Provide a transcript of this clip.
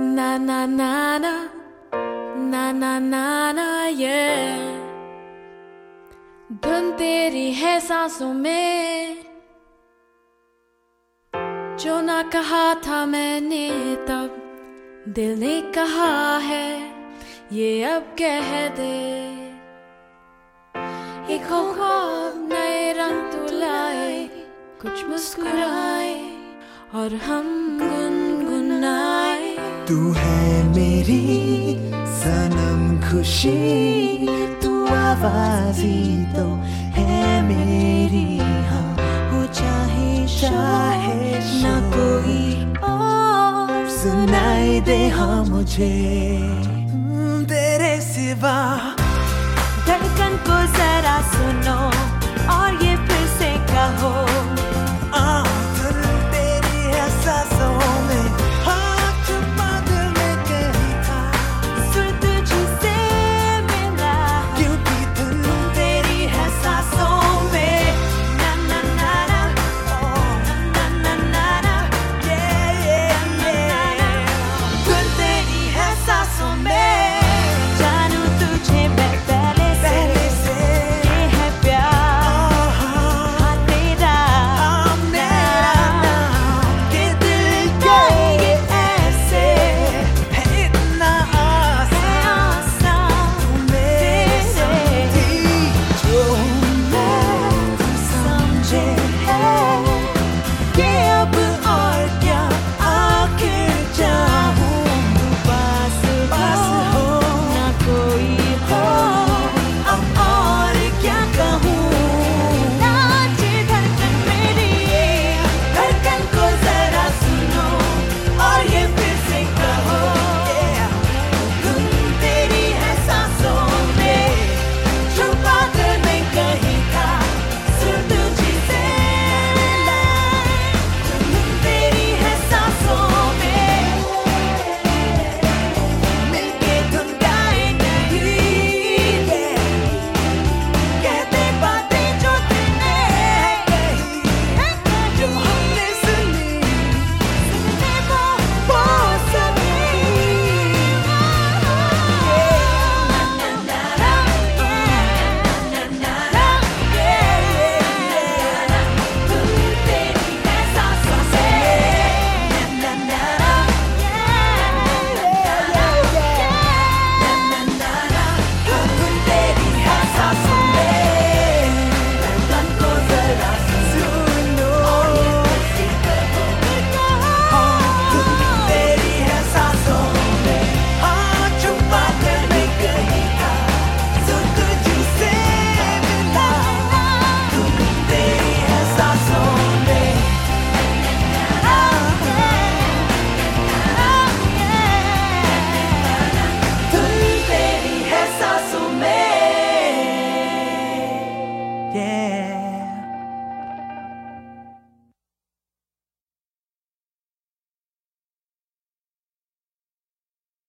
Na na na na. Na na na na, yeah. धुन तेरी है सांसों में। जो ना कहा था मैंने तब, दिल ने कहा है, ये अब कह दे। एक ख्वाब, नए रंग तुलाए, कुछ मुस्कुराए, और हम गुनगुनाए। तू है मेरी सनम खुशी, तू आवाजी तो है मेरी हाँ हो चाहे चाहे ना कोई और सुनाई दे हाँ मुझे। तेरे सिवा धड़कन को जरा सुनो।